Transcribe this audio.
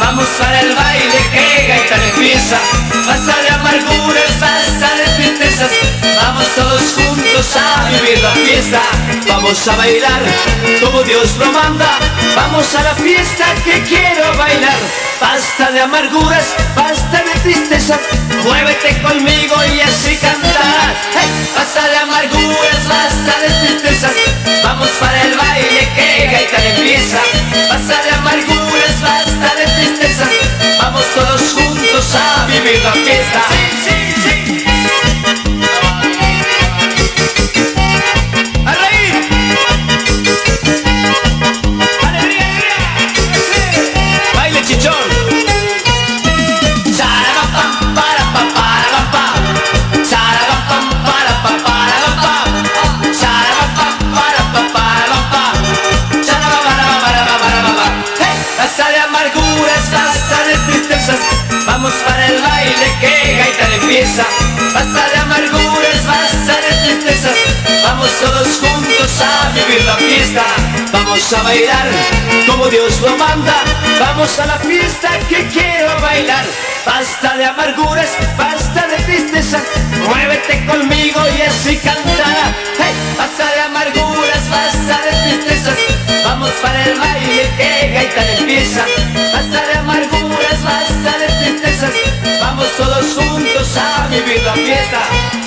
Vamos para el baile que gaita empieza. Basta de amarguras, basta de tristezas. Vamos todos juntos a vivir la fiesta. Vamos a bailar como Dios lo manda. Vamos a la fiesta que quiero bailar. Basta de amarguras, basta de tristezas. Muévete conmigo y así cantarás. Basta de amarguras, basta de tristezas. Vamos para el baile que gaita empieza. Basta de tristezas. Vamos todos juntos a vivir la fiesta. Vamos todos juntos a vivir la fiesta. Vamos a bailar como Dios lo manda. Vamos a la fiesta que quiero bailar. Basta de amarguras, basta de tristezas. Muévete conmigo y así cantará. Hey, basta de amarguras, basta de tristezas. Vamos para el baile que gaita empieza. Basta de amarguras, basta de tristezas. Vamos todos juntos a vivir la fiesta.